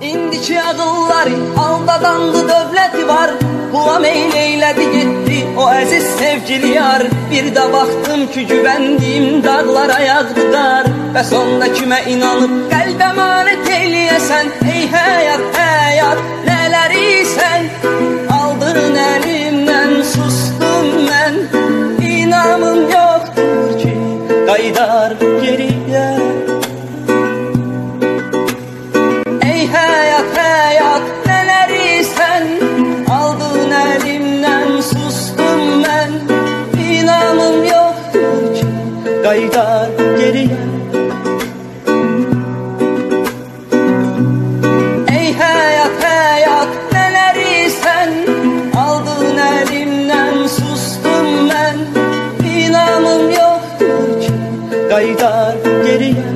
İndiki ağılları aldadandı dövləti var. Pula meyleylədi getdi o əziz sevgili yar. Bir də baxdım ki güvəndiyim dağlara yağdı qar Bəs onda kimə inanıb? Qəlbə manət eləyəsən Ey həyat, həyat, Gaydar geriye Ey hayat hayat neleri sen Aldın elimden sustum ben. İnanım yoktur ki Gaydar geriye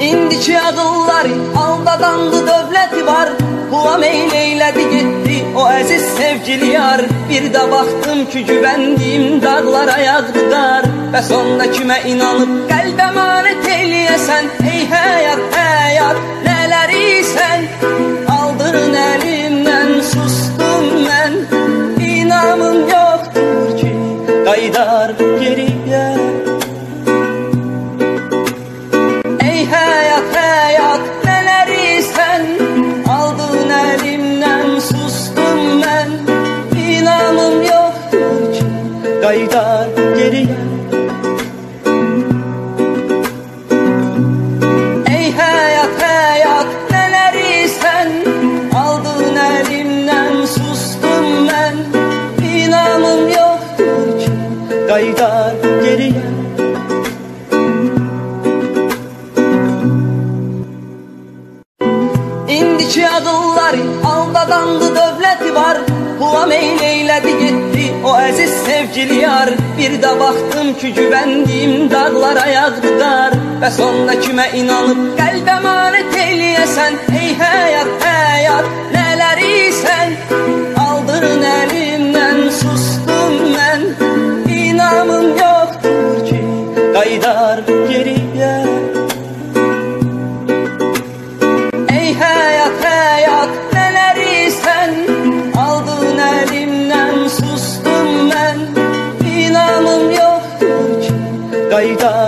İndiki ağılları aldadandı dövləti var. Pula meyleylədi getdi o əziz sevgili yar Bir də baxdım ki güvəndiyim dağlara yağdı qar Bəs onda kimə inanıb qəlbə manət eləyəsən Ey həyat, Gaydar geriye Ey hayat hayat neleri sen Aldın elimden sustum ben. İnanım yoktur ki Gaydar geriye İndiki ağılları aldadandı dövləti var. O əziz sevgili yar. Bir də baxdım ki güvəndiyim dağlara yağdı qar Bəs onda kimə inanıb qəlbə manət eləyəsən Ey həyat, həyat, nələri sən sustum ben